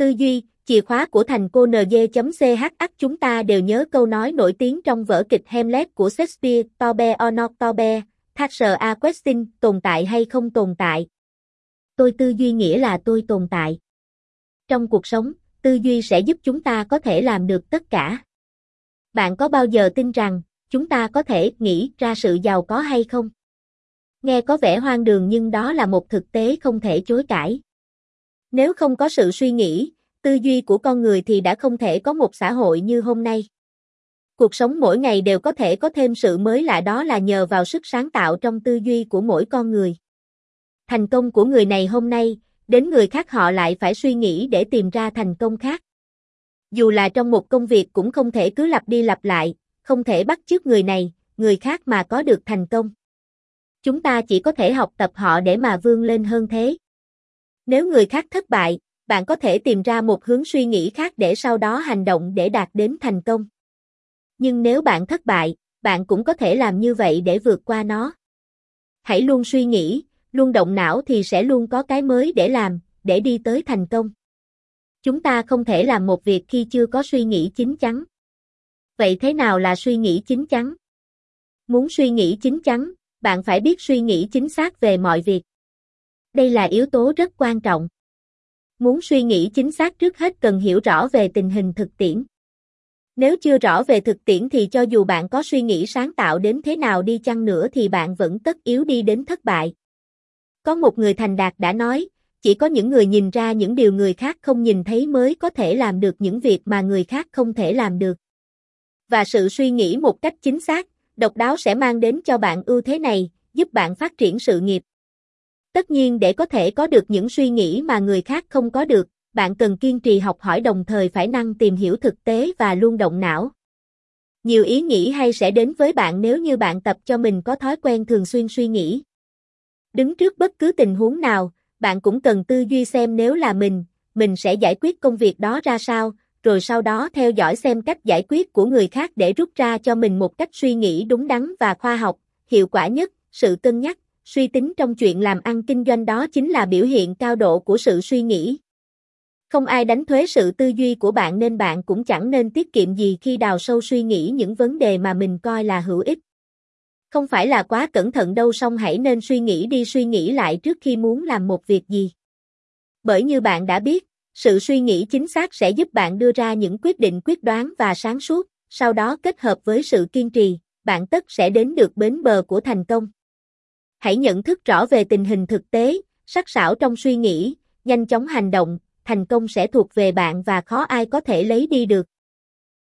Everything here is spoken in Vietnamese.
Tư duy, chìa khóa của thành cô ng.ch chúng ta đều nhớ câu nói nổi tiếng trong vở kịch Hamlet của Shakespeare, to be or not to be, a question, tồn tại hay không tồn tại. Tôi tư duy nghĩa là tôi tồn tại. Trong cuộc sống, tư duy sẽ giúp chúng ta có thể làm được tất cả. Bạn có bao giờ tin rằng, chúng ta có thể nghĩ ra sự giàu có hay không? Nghe có vẻ hoang đường nhưng đó là một thực tế không thể chối cãi. Nếu không có sự suy nghĩ, tư duy của con người thì đã không thể có một xã hội như hôm nay. Cuộc sống mỗi ngày đều có thể có thêm sự mới lạ đó là nhờ vào sức sáng tạo trong tư duy của mỗi con người. Thành công của người này hôm nay, đến người khác họ lại phải suy nghĩ để tìm ra thành công khác. Dù là trong một công việc cũng không thể cứ lặp đi lặp lại, không thể bắt chước người này, người khác mà có được thành công. Chúng ta chỉ có thể học tập họ để mà vươn lên hơn thế. Nếu người khác thất bại, bạn có thể tìm ra một hướng suy nghĩ khác để sau đó hành động để đạt đến thành công. Nhưng nếu bạn thất bại, bạn cũng có thể làm như vậy để vượt qua nó. Hãy luôn suy nghĩ, luôn động não thì sẽ luôn có cái mới để làm, để đi tới thành công. Chúng ta không thể làm một việc khi chưa có suy nghĩ chín chắn. Vậy thế nào là suy nghĩ chín chắn? Muốn suy nghĩ chín chắn, bạn phải biết suy nghĩ chính xác về mọi việc. Đây là yếu tố rất quan trọng. Muốn suy nghĩ chính xác trước hết cần hiểu rõ về tình hình thực tiễn. Nếu chưa rõ về thực tiễn thì cho dù bạn có suy nghĩ sáng tạo đến thế nào đi chăng nữa thì bạn vẫn tất yếu đi đến thất bại. Có một người thành đạt đã nói, chỉ có những người nhìn ra những điều người khác không nhìn thấy mới có thể làm được những việc mà người khác không thể làm được. Và sự suy nghĩ một cách chính xác, độc đáo sẽ mang đến cho bạn ưu thế này, giúp bạn phát triển sự nghiệp. Tất nhiên để có thể có được những suy nghĩ mà người khác không có được, bạn cần kiên trì học hỏi đồng thời phải năng tìm hiểu thực tế và luôn động não. Nhiều ý nghĩ hay sẽ đến với bạn nếu như bạn tập cho mình có thói quen thường xuyên suy nghĩ. Đứng trước bất cứ tình huống nào, bạn cũng cần tư duy xem nếu là mình, mình sẽ giải quyết công việc đó ra sao, rồi sau đó theo dõi xem cách giải quyết của người khác để rút ra cho mình một cách suy nghĩ đúng đắn và khoa học, hiệu quả nhất, sự cân nhắc, suy tính trong chuyện làm ăn kinh doanh đó chính là biểu hiện cao độ của sự suy nghĩ. Không ai đánh thuế sự tư duy của bạn nên bạn cũng chẳng nên tiết kiệm gì khi đào sâu suy nghĩ những vấn đề mà mình coi là hữu ích. Không phải là quá cẩn thận đâu song hãy nên suy nghĩ đi suy nghĩ lại trước khi muốn làm một việc gì. Bởi như bạn đã biết, sự suy nghĩ chính xác sẽ giúp bạn đưa ra những quyết định quyết đoán và sáng suốt, sau đó kết hợp với sự kiên trì, bạn tất sẽ đến được bến bờ của thành công. Hãy nhận thức rõ về tình hình thực tế, sắc sảo trong suy nghĩ, nhanh chóng hành động, thành công sẽ thuộc về bạn và khó ai có thể lấy đi được.